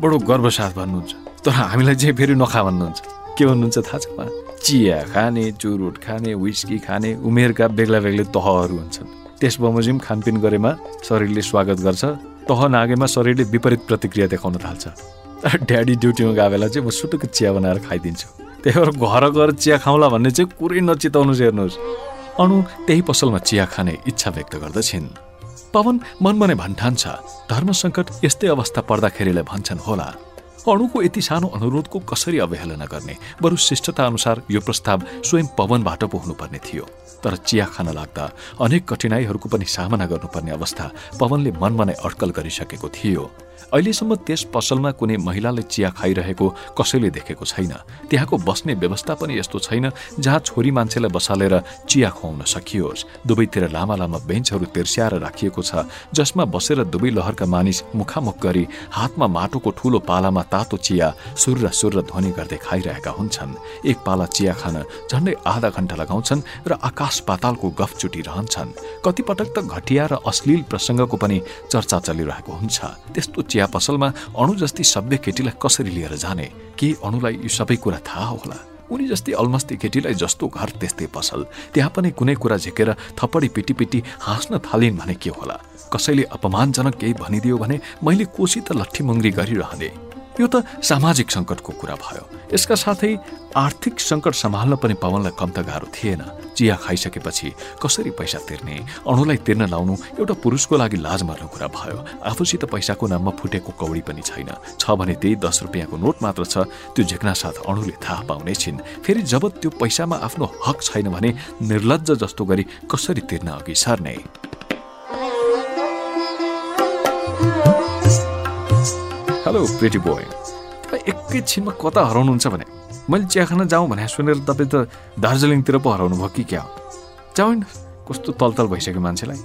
बडो गर्वसाथ भन्नुहुन्छ। तर हामीलाई चाहिँ फेरि नखा भन्नुहुन्छ। के भन्नुहुन्छ थाहा छ? उहाँ चिया खाने चुरुट खाने विस्की खाने उमेरका बेग्ला बेग्लै तहहरू हुन्छन्। त्यस बमोजिम खानपिन गरेमा शरीरले स्वागत गर्छ तह नागेमा शरीरले विपरीत प्रतिक्रिया देखाउन थाल्छ। ड्याडी ड्युटीमा गए बेला चाहिँ म सुटुको चिया बनाएर खाइदिन्छु। त्यही भएर घर गएर चिया खाउँला भन्ने चाहिँ कुरै नचिताउनुहोस् हेर्नुहोस्। अनु त्यही पसलमा चिया खाने इच्छा व्यक्त गर्दछिन्। पवन मनमा नै भन्ठान्छ धर्म सङ्कट यस्तै अवस्था पर्दाखेरिलाई भन्छन् होला। अणुको यति सानो अनुरोधको कसरी अवहेलना गर्ने? बरु शिष्टता अनुसार यो प्रस्ताव स्वयं पवनबाट पो थियो। तर चिया खान लाग्दा अनेक कठिनाईहरूको पनि सामना गर्नुपर्ने अवस्था पवनले मनमा नै अड्कल गरिसकेको थियो। अहिलेसम्म त्यस पसलमा कुनै महिलाले चिया खाइरहेको कसैले देखेको छैन। त्यहाँको बस्ने व्यवस्था पनि यस्तो छैन जहाँ छोरी मान्छेलाई बसालेर चिया खुवाउन सकियोस्। दुवैतिर लामा लामा बेन्चहरू तिर्स्याएर राखिएको छ जसमा बसेर दुवै लहरका मानिस मुखामुख गरी हातमा माटोको ठूलो पालामा तातो चिया सुर सुर ध्वनि गर्दै खाइरहेका हुन्छन्। एक पाला चिया खान झन्डै आधा घण्टा लगाउँछन् र आकाश पातालको गफ चुटिरहन्छन् कतिपटक त घटिया र अश्लील प्रसङ्गको पनि चर्चा चलिरहेको हुन्छ। त्यस्तो चिया पसलमा अणु जस्ती सभ्य केटीलाई कसरी लिएर जाने? के अणुलाई यो सबै कुरा थाहा होला? उनी जस्तै अलमस्ती केटीलाई जस्तो घर त्यस्तै पसल। त्यहाँ पनि कुनै कुरा झिकेर थप्पडी पिटी पिटी हाँस्न थालिन् भने के होला? कसैले अपमानजनक केही भनिदियो भने मैले कोसी त लट्ठी मुङ्री गरिरहने। यो त सामाजिक सङ्कटको कुरा भयो। यसका साथै आर्थिक सङ्कट सम्हाल्न पनि पवनलाई कम त गाह्रो थिएन। चिया खाइसकेपछि कसरी पैसा तिर्ने अणुलाई तिर्न लाउनु एउटा पुरुषको लागि लाज मर्ने कुरा भयो। आफूसित पैसाको नाममा फुटेको कौडी पनि छैन। छ भने त्यही दस रुपियाँको नोट मात्र छ। त्यो झेक्ना साथ अणुले थाहा पाउने छिन्। फेरि जब त्यो पैसामा आफ्नो हक छैन भने निर्लज जस्तो गरी कसरी तिर्न अघि सर्ने? हेलो प्रिटी बोय तपाईँ एकैछिनमा कता हराउनुहुन्छ भने? मैले चिया खान जाउँ भने सुनेर तपाईँ त दार्जिलिङतिर पो हराउनु भयो कि क्या? जाउँ कस्तो तलतल भइसक्यो मान्छेलाई।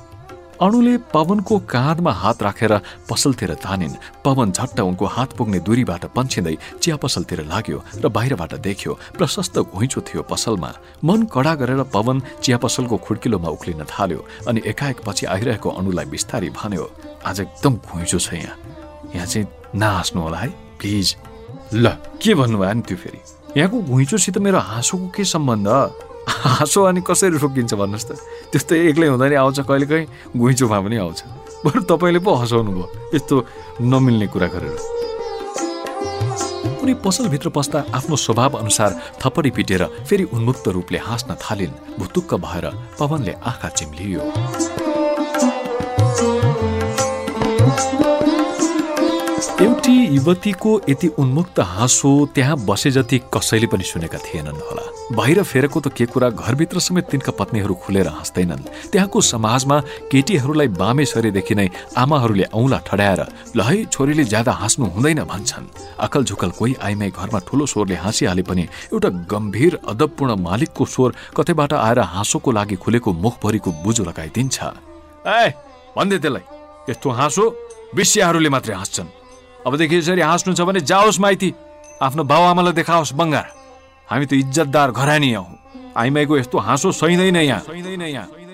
अणुले पवनको काँधमा हात राखेर पसलतिर तानिन्। पवन झट्ट उनको हात पुग्ने दूरीबाट पन्छिँदै चिया पसलतिर लाग्यो र बाहिरबाट देख्यो। प्रशस्त घुइँचो थियो पसलमा। मन कडा गरेर पवन चिया पसलको खुड्किलोमा उक्लिन थाल्यो अनि एकाएक पछि आइरहेको अणुलाई बिस्तारी भन्यो आज एकदम घुइँचो छ यहाँ। यहाँ चाहिँ नहाँस्नु होला है प्लिज। ल के भन्नुभयो नि त्यो फेरि? यहाँको घुइँचोसित मेरो हाँसोको के सम्बन्ध? हाँसो अनि कसरी रोकिन्छ भन्नुहोस् त। त्यस्तो एक्लै हुँदा नि आउँछ कहिले कहीँ घुइँचोमा पनि आउँछ। बरु तपाईँले पो हँसाउनु भयो यस्तो नमिल्ने कुरा गरेर। उनी पसलभित्र पस्दा आफ्नो स्वभाव अनुसार थप्पडी पिटेर फेरि उन्मुक्त रूपले हाँस्न थालिन् भुतुक्क भएर पवनले आँखा चिम्लियो। एउटी युवतीको यति उन्मुक्त हाँसो त्यहाँ बसे जति कसैले पनि सुनेका थिएनन् होला। बाहिर फेरेको त के कुरा घरभित्र समेत तिनका पत्नीहरू खुलेर हाँस्दैनन्। त्यहाँको समाजमा केटीहरूलाई बामे सरेदेखि नै आमाहरूले औँला ठड्याएर ल है छोरीले ज्यादा हाँस्नु हुँदैन भन्छन्। अकल झुकल कोही आइमाई घरमा ठुलो स्वरले हाँसिहाले पनि एउटा गम्भीर अदबपूर्ण मालिकको स्वर कतैबाट आएर हाँसोको लागि खुलेको मुखभरिको बुझो लगाइदिन्छ। ए भन्दे त्यसलाई। यस्तो हाँसो विषयहरूले मात्रै हाँस्छन्। अबदेखि यसरी हाँस्नु छ भने जाओस् माइती। आफ्नो बाबुआमालाई देखाओस् बङ्गार। हामी त इज्जतदार घरानी हौ। आइमाईको यस्तो हाँसो सहिँदैन यहाँ सहिँदैन यहाँ।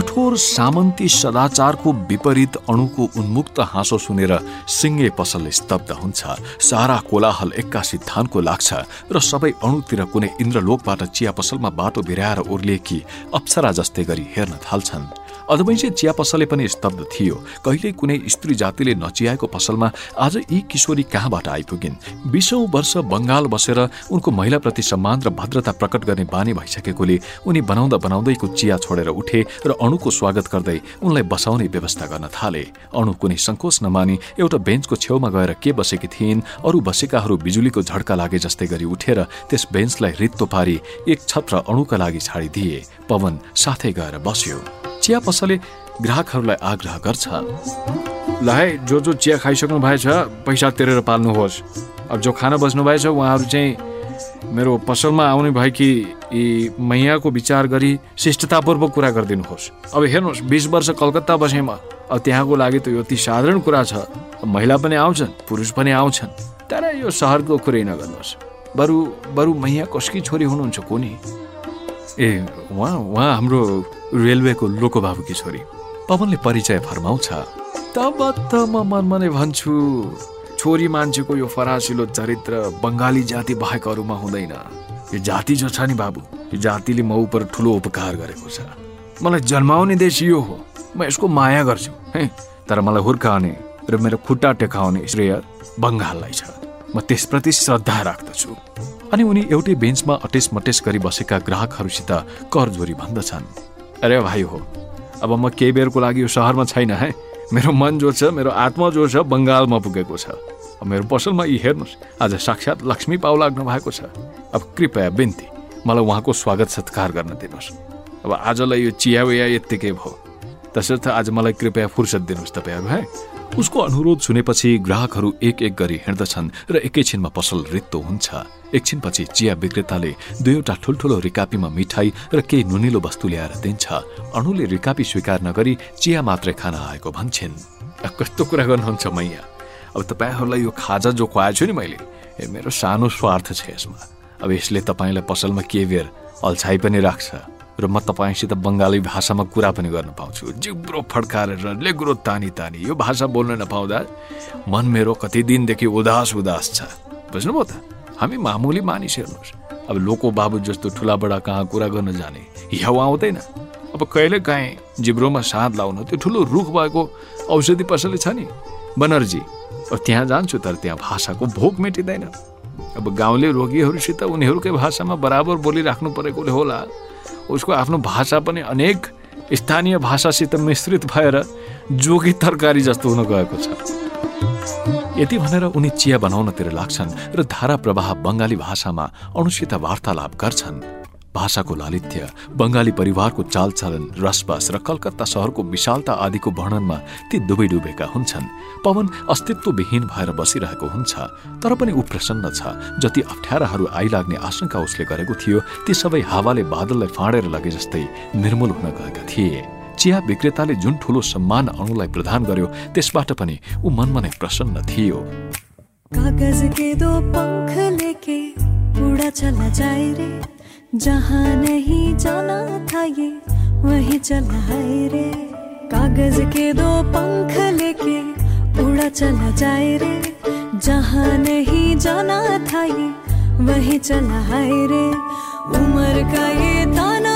कठोर सामन्ती सदाचारको विपरीत अणुको उन्मुक्त हाँसो सुनेर सिङ्गे पसल स्तब्ध हुन्छ। सारा कोलाहल एक्कासी थानको लाग्छ र सबै अणुतिर कुनै इन्द्रलोकबाट चिया पसलमा बाटो बिराएर उर्लिएकी अप्सरा जस्तै गरी हेर्न थाल्छन्। अधवैँसे चिया पसले पनि स्तब्ध थियो। कहिल्यै कुनै स्त्री जातिले नचियाएको पसलमा आज यी किशोरी कहाँबाट आइपुगिन्? बिसौँ वर्ष बङ्गाल बसेर उनको महिलाप्रति सम्मान र भद्रता प्रकट गर्ने बानी भइसकेकोले उनी बनाउँदा बनाउँदैको चिया छोडेर उठे र अणुको स्वागत गर्दै उनलाई बसाउने व्यवस्था गर्न थाले। अणु कुनै सङ्कोच नमानी एउटा बेन्चको छेउमा गएर के बसेकी थिइन् अरू बसेकाहरू बिजुलीको झड्का लागे जस्तै गरी उठेर त्यस बेन्चलाई रित्तो पारी एक छत्र अणुका लागि छाडिदिए। पवन साथै गएर बस्यो। चिया पसले ग्राहकहरूलाई आग्रह गर्छ ल है जो जो चिया खाइसक्नु भएछ पैसा तिरेर पाल्नुहोस्। अब जो खाना बस्नु भएछ उहाँहरू चाहिँ मेरो पसलमा आउने भएकी यी मैयाको विचार गरी शिष्टतापूर्वक कुरा गरिदिनुहोस्। अब हेर्नुहोस् बिस वर्ष कलकत्ता बसेँ म अब त्यहाँको लागि त यो अति साधारण कुरा छ। महिला पनि आउँछन् पुरुष पनि आउँछन्। तर यो सहरको कुरै नगर्नुहोस् बरु बरु मैया कसकी छोरी हुनुहुन्छ को नि ए उहाँ उहाँ हाम्रो रेलवेको लोको बाबुकी छोरी पवनले परिचय फर्माउँछ। तब त म मनमा भन्छु छोरी मान्छेको यो फरासिलो चरित्र बङ्गाली जाति बाहेकहरूमा हुँदैन। यो जाति जो छ नि बाबु यो जातिले म उप ठुलो उपकार गरेको छ। मलाई जन्माउने देश यो हो। म यसको माया गर्छु है। तर मलाई हुर्काउने र मेरो खुट्टा टेकाउने श्रेय बङ्गाललाई छ। म त्यसप्रति श्रद्धा राख्दछु। अनि उनी एउटै बेन्चमा अटेस मटेस गरी बसेका ग्राहकहरूसित करजोरी भन्दछन्। अरे भाइ हो अब म केही बेरको लागि यो सहरमा छैन है? मेरो मन जो छ मेरो आत्मा जो छ बङ्गालमा पुगेको छ। अब मेरो पसलमा यी हेर्नुहोस् आज साक्षात् लक्ष्मी पाउ लाग्नु भएको छ। अब कृपया बिन्ती मलाई उहाँको स्वागत सत्कार गर्न दिनुहोस्। अब आजलाई यो चिया विया यत्तिकै भयो। तसर्थ आज मलाई कृपया फुर्सद दिनुहोस् तपाईँहरू है? उसको अनुरोध सुनेपछि ग्राहकहरू एक एक गरी हिँड्दछन् र एकैछिनमा पसल रित्तो हुन्छ। एकछिनपछि चिया विक्रेताले दुईवटा ठुल्ठुलो रिकापीमा मिठाई र केही नुनिलो वस्तु ल्याएर दिन्छ। अणुले रिकापी स्वीकार नगरी चिया मात्रै खान आएको भन्छन्। कस्तो कुरा गर्नुहुन्छ मैया? अब तपाईँहरूलाई यो खाजा जो खुवाएछु नि मैले ए मेरो सानो स्वार्थ छ यसमा। अब यसले तपाईँलाई पसलमा के बेर अल्छाइ पनि राख्छ। र म तपाईँसित बङ्गाली भाषामा कुरा पनि गर्न पाउँछु। जिब्रो फड्काएर लेग्रो तानी तानी। यो भाषा बोल्न नपाउँदा मन मेरो कति दिनदेखि उदास उदास छ। बुझ्नुभयो त? हामी मामुली मानिस हेर्नुहोस्। अब लोको बाबु जस्तो ठुला बडा कहाँ कुरा गर्न जाने? हियाउ आउँदैन। अब कहिले काहीँ जिब्रोमा साँध लाउन त्यो ठुलो रुख भएको औषधि पसले छ नि। बनर्जी अब त्यहाँ जान्छु तर त्यहाँ भाषाको भोक मेटिँदैन। अब गाउँले रोगीहरूसित उनीहरूकै भाषामा बराबर बोलिराख्नु परेकोले होला। उसको आफ्नो भाषा पनि अनेक स्थानीय भाषासित मिश्रित भएर जोगी तरकारी जस्तो हुन गएको छ। यति भनेर उनी चिया बनाउनतिर लाग्छन् र धारा प्रवाह बङ्गाली भाषामा अणुसित वार्तालाप गर्छन्। भाषाको लालित्य बङ्गाली परिवारको चालचलन रसबस र कलकत्ता सहरको विशालता आदिको वर्णनमा ती दुवै डुबेका हुन्छन्। पवन अस्तित्वविहीन भएर बसिरहेको हुन्छ तर पनि ऊ प्रसन्न छ। जति अप्ठ्याराहरू आइलाग्ने आशंका उसले गरेको थियो ती सबै हावाले बादललाई फाँडेर लगे जस्तै निर्मूल हुन गएका थिए। चिया विक्रेताले जुन ठुलो सम्मान अणुलाई प्रदान गर्यो त्यसबाट पनि ऊ मनमा नै प्रसन्न थियो। कागज के दो पंख लेके उड़ा चला जाए रे। जहाँ नहीं जाना था ये, वही चला है रे। कागज़ के दो पंख लेके उड़ा चला जाए रे। जहाँ नहीं जाना था ये, वही चला है रे। उम्र का ये ताना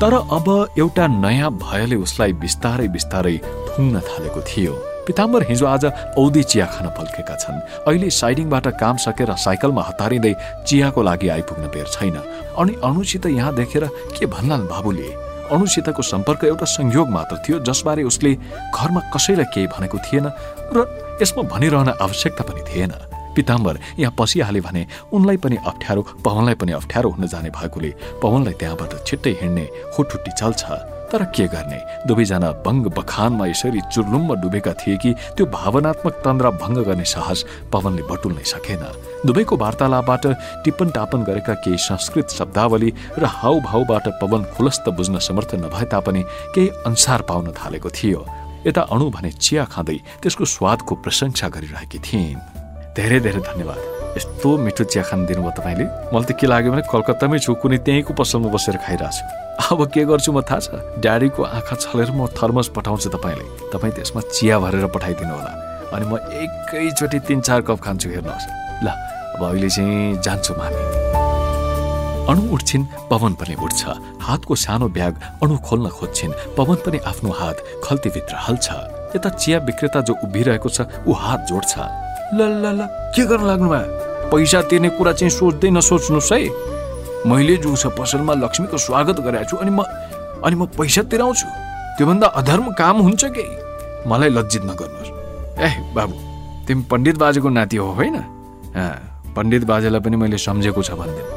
तर अब एउटा नयाँ भयले उसलाई बिस्तारै बिस्तारै ठुङ्न थालेको थियो। पिताम्बर हिजो आज औधी चिया खान फल्केका छन्। अहिले साइडिङबाट काम सकेर साइकलमा हतारिँदै चियाको लागि आइपुग्न बेर छैन। अनि अणुसित यहाँ देखेर के भन्लान् बाबुले? अणुसितको सम्पर्क एउटा संयोग मात्र थियो जसबारे उसले घरमा कसैलाई केही भनेको थिएन र यसमा भनिरहन आवश्यकता पनि थिएन। पिताम्बर यहाँ पसिहाले भने उनलाई पनि अप्ठ्यारो पवनलाई पनि अप्ठ्यारो हुन जाने भएकोले पवनलाई त्यहाँबाट छिट्टै हिँड्ने हुटुट्टी चल्छ तर के गर्ने? दुवैजना बङ्ग बखानमा यसरी चुर्लुम्म डुबेका थिए कि त्यो भावनात्मक तन्द्रा भङ्ग गर्ने साहस पवनले बटुल्नै सकेन। दुवैको वार्तालापबाट टिप्पण टापन गरेका केही संस्कृत शब्दावली र हाउभाउबाट पवन खुलस्त बुझ्न समर्थ नभए तापनि केही अनुसार पाउन थालेको थियो। यता अणु भने चिया खाँदै त्यसको स्वादको प्रशंसा गरिरहेकी थिइन्। धेरै धेरै धन्यवाद। यस्तो मिठो चिया खान दिनुभयो तपाईँले। मलाई त के लाग्यो भने कलकत्तामै छु कुनै त्यहीँको पसलमा बसेर खाइरहेको छु अब के गर्छु म थाहा छ? ड्याडीको आँखा छलेर म थर्मस पठाउँछु तपाईँलाई। तपाईँ त्यसमा चिया भरेर पठाइदिनु होला। अनि म एकैचोटि तिन चार कप खान्छु हेर्नुहोस्। ल अब अहिले चाहिँ जान्छु हामी। अणु उठ्छिन् पवन पनि उठ्छ। हातको सानो ब्याग अणु खोल्न खोज्छिन्। पवन पनि आफ्नो हात खल्तीभित्र हल्छ। यता चिया विक्रेता जो उभिरहेको छ ऊ हात जोड्छ। ल ल ल के गर्न लाग्नु भयो? पैसा तिर्ने कुरा चाहिँ सोच्दै नसोच्नुहोस् है। मैले जुस पसलमा लक्ष्मीको स्वागत गरेको छु अनि म अनि म पैसा तिराउँछु। त्योभन्दा अधर्म काम हुन्छ कि? मलाई लज्जित नगर्नुहोस्। ए बाबु तिमी पण्डित बाजेको नाति हो होइन? पण्डित बाजेलाई पनि मैले सम्झेको छ भनिदिनु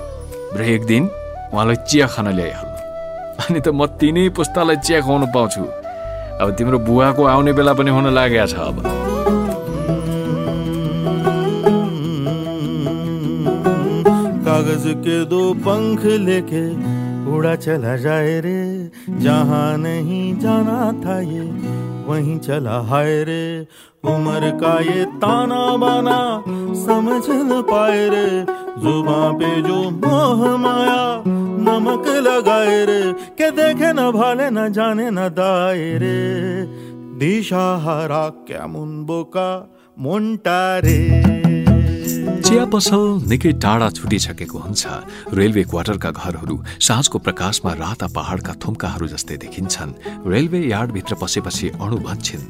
र एक दिन उहाँलाई चिया खान ल्याइहाल्नु। अनि त म तिनै पुस्तालाई चिया खुवाउनु पाउँछु। अब तिम्रो बुवाको आउने बेला पनि हुन लागेको छ अब। कागज़ के दो पंख लेके उड़ा चला जाए रे। जहाँ नहीं जाना था ये, वहीं चला हाय रे। उम्र का ये ताना बाना समझ न पाए रे। जुबा पे जो मोह माया नमक लगाए रे। के देखे न भाले न जाने न दाए रे। दिशा हरा क्या मुनबोका मुन्टा रे। चिया पसल निकै टाढा छुटिसकेको हुन्छ। रेलवे क्वार्टरका घरहरू साँझको प्रकाशमा राता पहाडका थुम्काहरू जस्तै देखिन्छन्। रेलवे यार्डभित्र पसेपछि अणु भन्छन्।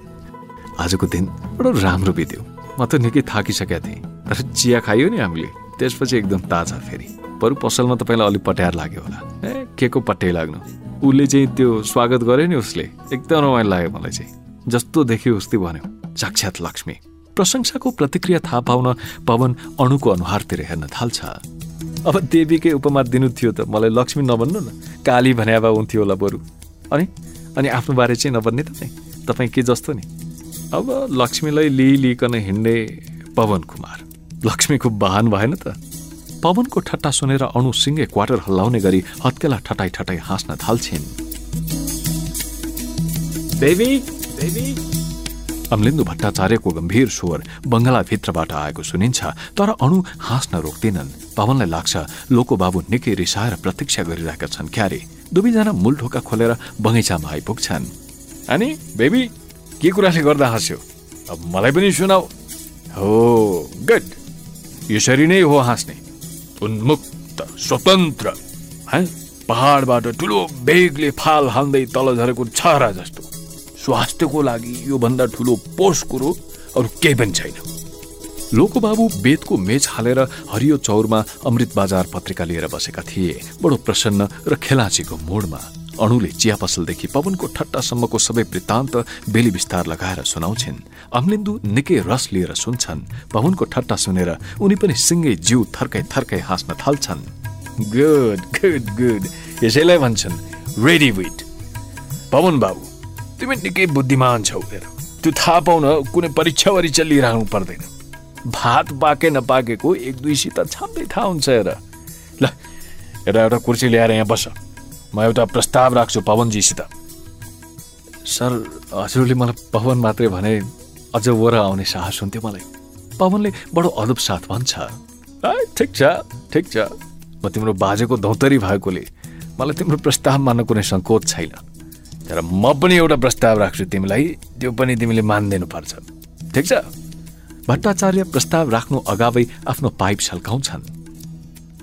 आजको दिन बडो राम्रो बित्यो। म त निकै थाकिसकेका थिएँ तर चिया खाइयो नि हामीले। त्यसपछि एकदम ताजा फेरि। बरु पसलमा तपाईँलाई अलिक पट्याएर लाग्यो होला। ए के को पट्याइ लाग्नु? उसले चाहिँ त्यो स्वागत गर्यो नि उसले? एकदम रमाइलो लाग्यो मलाई चाहिँ। जस्तो देख्यो उस्तै भन्यो। साक्षात् लक्ष्मी। प्रशंसाको प्रतिक्रिया थाहा पाउन पवन अणुको अनुहारतिर हेर्न थाल्छ। अब देवीकै उपमा दिनु थियो त मलाई लक्ष्मी नभन्नु न। काली भने भए हुन्थ्यो होला बरु। अनि? अनि आफ्नो बारे चाहिँ नभन्ने तपाईँ? तपाईँ के जस्तो नि? अब लक्ष्मीलाई लिइ लिइकन हिँड्ने पवन कुमार। लक्ष्मीको वाहन भएन त। पवनको ठट्टा सुनेर अणु सिङ्गे क्वार्टर हल्लाउने गरी हत्केला ठटाई ठटाई हाँस्न थाल्छिन्। देवी देवी। अमलिन्दु भट्टाचार्यको गम्भीर स्वर बङ्गलाभित्रबाट आएको सुनिन्छ तर अणु हाँस्न रोक्दिनन्। पवनलाई लाग्छ लोको बाबु निकै रिसाएर प्रतीक्षा गरिरहेका छन् क्यारे। दुवैजना मूल ढोका खोलेर बगैँचामा आइपुग्छन्। अनि बेबी के कुराले गर्दा हाँस्यो? अब मलाई पनि सुनाऊ। हो गुड। यसरी नै हो हाँस्ने। उन्मुक्त स्वतन्त्र। है? पहाडबाट ठुलो बेगले फाल हाल्दै तल झरेको छहरा जस्तो। स्वास्थ्यको लागि योभन्दा ठुलो पोष कुरो अरू केही पनि छैन। लोकबाबु बेदको मेच हालेर हरियो चौरमा अमृत बजार पत्रिका लिएर बसेका थिए। बडो प्रसन्न र खेलाचीको मोडमा अणुले चिया पसलदेखि पवनको ठट्टासम्मको सबै वृत्तान्त बेली विस्तार लगाएर सुनाउँछिन्। अमलिन्दु निकै रस लिएर सुन्छन्। पवनको ठट्टा सुनेर उनी पनि सिङ्गै जिउ थर्कै थर्कै हाँस्न थाल्छन्। गुड गुड गुड यसैलाई भन्छन् रेडी विट पवन बाबु तिमी निकै बुद्धिमान छौ हेर त्यो थाहा पाउन कुनै परीक्षा वरीक्षा लिइरहनु पर्दैन। भात पाके नपाकेको एक दुईसित छाप्दै थाहा हुन्छ हेर। ल एउटा एउटा कुर्सी ल्याएर यहाँ बस। म एउटा प्रस्ताव राख्छु पवनजीसित। सर हजुरले मलाई पवन मात्रै भने अझ वर आउने साहस हुन्थ्यो मलाई। पवनले बडो अदब साथ भन्छ। ठिक छ ठिक छ। म तिम्रो बाजेको धौतरी भएकोले मलाई तिम्रो प्रस्ताव मान्न कुनै सङ्कोच छैन। तर म पनि एउटा प्रस्ताव राख्छु तिमीलाई त्यो पनि तिमीले मानिदिनु पर्छ ठिक छ? भट्टाचार्य प्रस्ताव राख्नु अगावै आफ्नो पाइप छल्काउँछन्।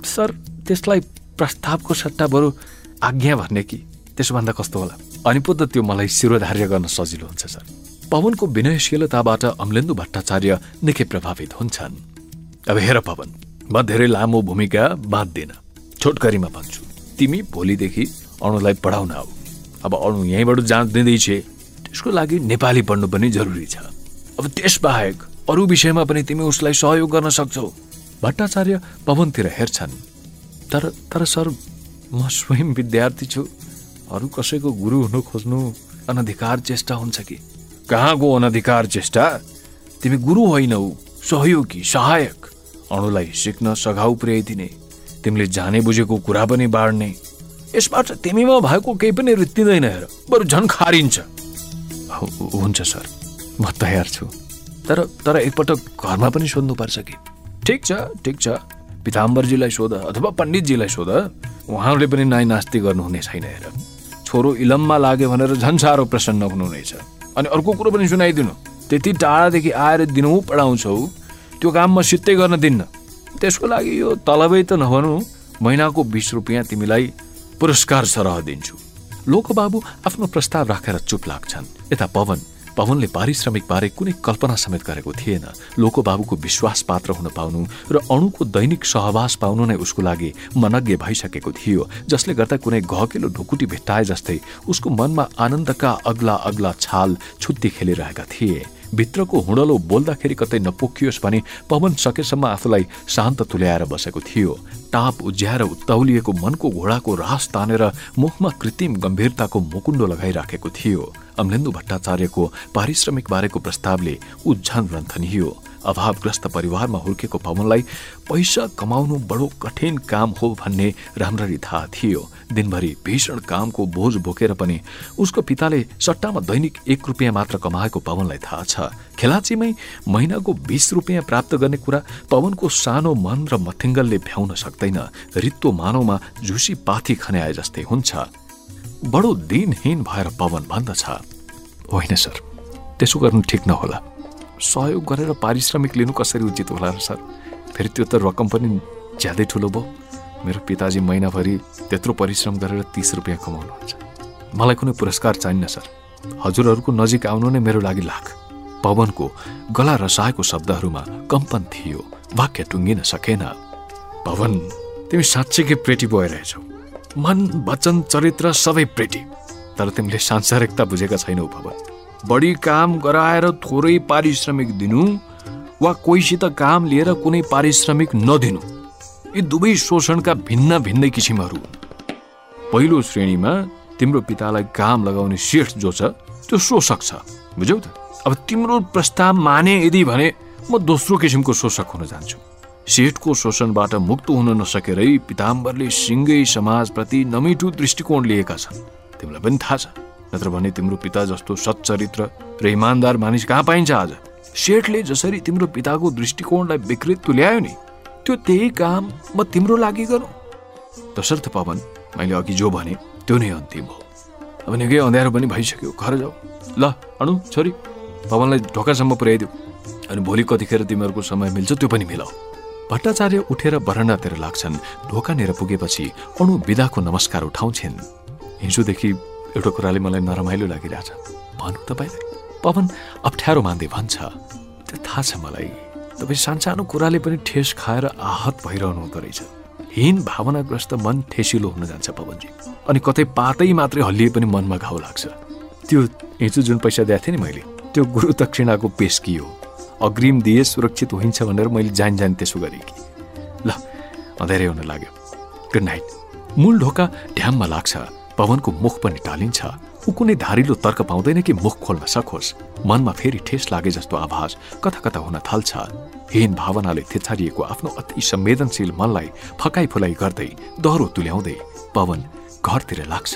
सर त्यसलाई प्रस्तावको सट्टा बरु आज्ञा भन्ने कि? त्यसो भन्दा कस्तो होला? अनि पो त त्यो मलाई शिरोधार्य गर्न सजिलो हुन्छ सर। पवनको विनयशीलताबाट अमलेन्दु भट्टाचार्य निकै प्रभावित हुन्छन्। अब हेर पवन म धेरै लामो भूमिका बाँध्दिन। छोटकरीमा भन्छु तिमी भोलिदेखि अणुलाई पढाउन आऊ। अब अणु यहीँबाट जाँच दिँदैछ त्यसको लागि नेपाली पढ्नु पनि जरुरी छ। अब त्यसबाहेक अरू विषयमा पनि तिमी उसलाई सहयोग गर्न सक्छौ। भट्टाचार्य पवनतिर हेर्छन्। तर तर सर म स्वयं विद्यार्थी छु। अरू कसैको गुरु हुनु खोज्नु अनधिकार चेष्टा हुन्छ कि? कहाँको अनधिकार चेष्टा? तिमी गुरु होइनौ सहयोगी सहायक। अणुलाई सिक्न सघाउ पुर्याइदिने। तिमीले जाने बुझेको कुरा पनि बाँड्ने। यसबाट तिमीमा भएको केही पनि रित्तिँदैन हेर। बरु झन् खारिन्छ। हुन्छ सर। म तयार छु। तर तर एकपटक घरमा पनि सोध्नुपर्छ कि? ठिक छ ठिक छ। पिताम्बरजीलाई सोध अथवा पण्डितजीलाई सोध। उहाँहरूले पनि नाइ नास्ति गर्नुहुने छैन हेर। छोरो इलममा लाग्यो भनेर झन् साह्रो प्रसन्न हुनुहुनेछ। अनि अर्को कुरो पनि सुनाइदिनु। त्यति टाढादेखि आएर दिनहुँ पढाउँछौ। त्यो काम म सित्तै गर्न दिन्न। त्यसको लागि यो तलबै त नभनौँ। महिनाको बिस रुपियाँ तिमीलाई पुरस्कार सरह दिन्छु। लोकबाबु आफ्नो प्रस्ताव राखेर चुप लाग्छन्। यता पवन पवनले पारिश्रमिक बारे कुनै कल्पना समेत गरेको थिएन। लोकबाबुको विश्वास पात्र हुन पाउनु र अणुको दैनिक सहवास पाउनु नै उसको लागि मनज्ञ भइसकेको थियो जसले गर्दा कुनै घकेलो ढुकुटी भेट्टाए जस्तै उसको मनमा आनन्दका अग्ला अग्ला छाल छुत्ती खेलिरहेका थिए। भित्रको हुडलो बोल्दाखेरि कतै नपोखियोस् भने पवन सकेसम्म आफूलाई शान्त तुल्याएर बसेको थियो। टाप उज्याएर उत्ताउलिएको मनको घोडाको रास तानेर मुखमा कृत्रिम गम्भीरताको मुकुण्डो लगाइराखेको थियो। अमलेन्दु भट्टाचार्यको पारिश्रमिक बारेको प्रस्तावले ऊ झन रन्थनियो अभावग्रस्त परिवारमा हुर्केको पवनलाई पैसा कमाउनु बडो कठिन काम हो भन्ने राम्ररी थाहा थियो। दिनभरि भीषण कामको बोझ बोकेर पनि उसको पिताले सट्टामा दैनिक एक रुपियाँ मात्र कमाएको पवनलाई थाहा छ। खेलाचीमै महिनाको बिस रुपियाँ प्राप्त गर्ने कुरा पवनको सानो मन र मथिङ्गलले भ्याउन सक्दैन। रित्तो मानवमा झुसी पाथी खन्याए जस्तै हुन्छ। बडो दिनहीन भएर पवन भन्दछ। होइन सर त्यसो गर्नु ठिक नहोला। सहयोग गरेर पारिश्रमिक लिनु कसरी उचित होला सर? फेरि त्यो त रकम पनि ज्यादै ठुलो भयो। मेरो पिताजी महिनाभरि त्यत्रो परिश्रम गरेर तिस रुपियाँ कमाउनुहुन्छ। मलाई कुनै पुरस्कार चाहिन्न सर। हजुरहरूको नजिक आउनु नै मेरो लागि लाख। पवनको गला रसाएको शब्दहरूमा कम्पन थियो। वाक्य टुङ्गिन सकेन। पवन तिमी साँच्चीकै प्रेटी भइरहेछौ। मन वचन चरित्र सबै प्रेटी। तर तिमीले सांसारिकता बुझेका छैनौ पवन। बढी काम गराएर थोरै पारिश्रमिक दिनु वा कोहीसित काम लिएर कुनै पारिश्रमिक नदिनु। यी दुवै शोषणका भिन्न भिन्नै किसिमहरू पहिलो श्रेणीमा तिम्रो पितालाई काम लगाउने सेठ जो छ त्यो शोषक छ बुझ्यौ त? अब तिम्रो प्रस्ताव माने यदि भने म दोस्रो किसिमको शोषक हुन जान्छु। सेठको शोषणबाट मुक्त हुन नसकेरै पिताम्बरले सिङ्गै समाजप्रति नमिठो दृष्टिकोण लिएका छन्। तिमीलाई पनि थाहा छ। नत्र भने तिम्रो पिता जस्तो सच्चरित्र र इमान्दार मानिस कहाँ पाइन्छ आज? सेठले जसरी तिम्रो पिताको दृष्टिकोणलाई विकृत तुल्यायो नि त्यो त्यही काम म तिम्रो लागि गरौँ। तसर्थ पवन मैले अघि जो भने त्यो नै अन्तिम हो। अब निकै अँध्यारो पनि भइसक्यो घर जाऊ। ल अणु छोरी पवनलाई ढोकासम्म पुर्याइदेऊ अनि भोलि कतिखेर तिमीहरूको समय मिल्छ त्यो पनि मिलाऊ। भट्टाचार्य उठेर बरन्डातिर लाग्छन्। ढोकानेर पुगेपछि अणु विदाको नमस्कार उठाउँछिन्। हिजोदेखि एउटा कुराले मलाई नरमाइलो लागिरहेछ। भन्नु तपाईँलाई पवन अप्ठ्यारो मान्दै भन्छ। त्यो थाहा छ मलाई। तपाईँ सानसानो कुराले पनि ठेस खाएर आहत भइरहनु हुँदो रहेछ। हीन भावनाग्रस्त मन ठेसिलो हुन जान्छ पवनजी। अनि कतै पातै मात्रै हल्लिए पनि मनमा घाउ लाग्छ। त्यो हिजो जुन पैसा दिएको थिएँ नि मैले त्यो गुरु दक्षिणाको पेस्की हो। अग्रिम दिए सुरक्षित होइन्छ भनेर मैले जान जान त्यसो गरेँ कि। ल अँधेरै हुन लाग्यो। गुड नाइट मूल ढोका ढ्याममा लाग्छ। पवनको मुख पनि टालिन्छ ऊ कुनै धारिलो तर्क पाउँदैन कि मुख खोल्न सकोस्। मनमा फेरि ठेस लागे जस्तो आभास कता कता हुन थाल्छ। हीन भावनाले थेछारिएको आफ्नो अति संवेदनशील मनलाई फकाइ फुलाइ गर्दै दह्रो तुल्याउँदै पवन घरतिर लाग्छ।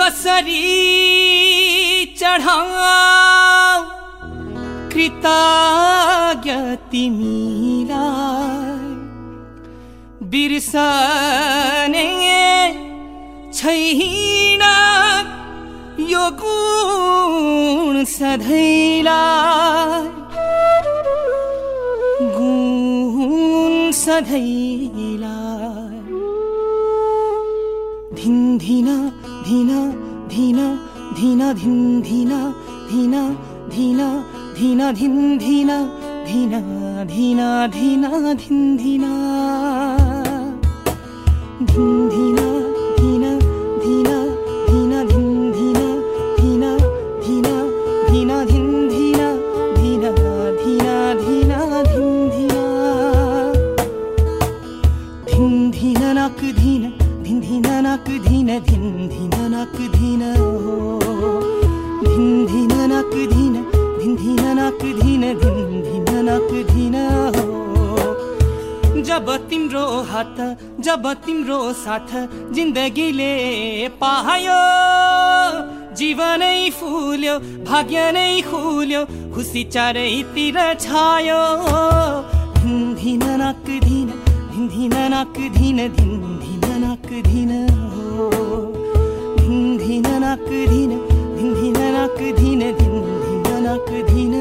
कसरी बिर्सने छैन यो गुण सधैँलाई। गुण सधैँलाई। धिन धिन धिन धिन धिन धिन धिन धिन धिन धिन धिन धिन धिन धिन धिन धिन 딘디는 아끄디네 딘디는 아끄디네 딘디는 아끄디 जब तिम्रो हात जब तिम्रो साथ जिन्दगीले पायो जीवनै फुल्यो भाग्य नै खुल्यो खुसी चारैतिर छायो। धिन नक धिन धिन नक धिन धिन धिन नक धिन हो। धिन नक धिन धिन धिन नक धिन धिन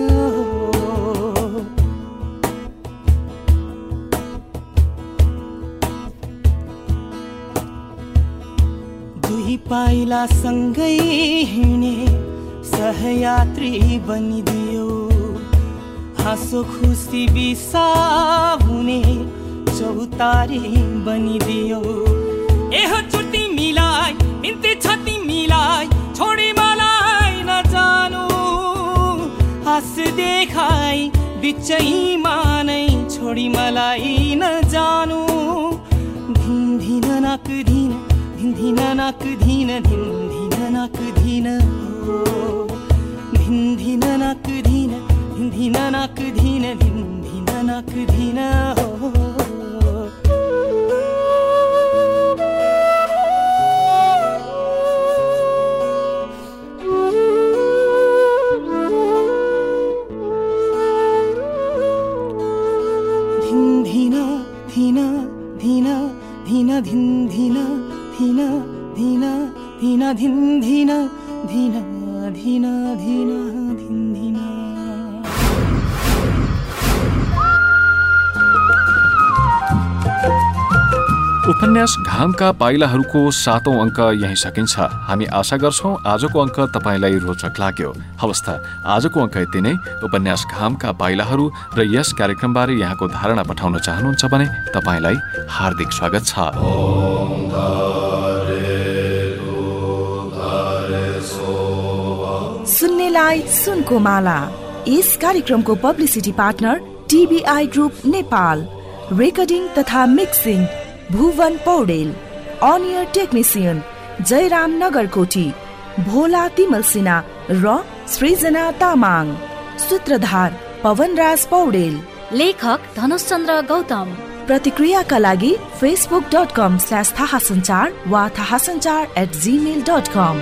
हो दुई पाइला सँगै हिँड्ने सहयात्री बनिदियो। हाँसो खुसी बिसा हुने चौतारी बनिदियो। एहो चुटी मिलाइ बिन्ती छति मिलाइ छोडी मलाई नजानु हाँस देखाइ बिचैमा नै छोडी मलाई नजानु धिन धिन नक धिन धिन धिन नक धिन धिन धिन नक धिन। हो धिन धिन नक धिन धिन धिन नाक धिन धिन धिन नाक धिन। हो उपन्यास घामका पाइलाहरूको सातौं अङ्क यहीँ सकिन्छ। हामी आशा गर्छौ आजको अङ्क तपाईँलाई रोचक लाग्यो। हवस् त आजको अङ्क यति नै। उपन्यास घामका पाइलाहरू र यस कार्यक्रमबारे यहाँको धारणा पठाउन चाहनुहुन्छ भने तपाईँलाई हार्दिक स्वागत छ। सुन्नेलाई सुनको माला यस कार्यक्रमको publicity partner TBI group Nepal. Recording तथा मिक्सिङ भुवन पौडेल। अनियर टेक्निसियन जयराम नगरकोटी। भोला तिमल सिन्हा र सृजना तामाङ। सूत्रधार पवनराज पौडेल। लेखक धनुषचन्द्र गौतम। प्रतिक्रियाका लागि फेसबुक डट कम स्ल्यास थाहा सञ्चार वा थाहा सञ्चार एट जिमेल डट कम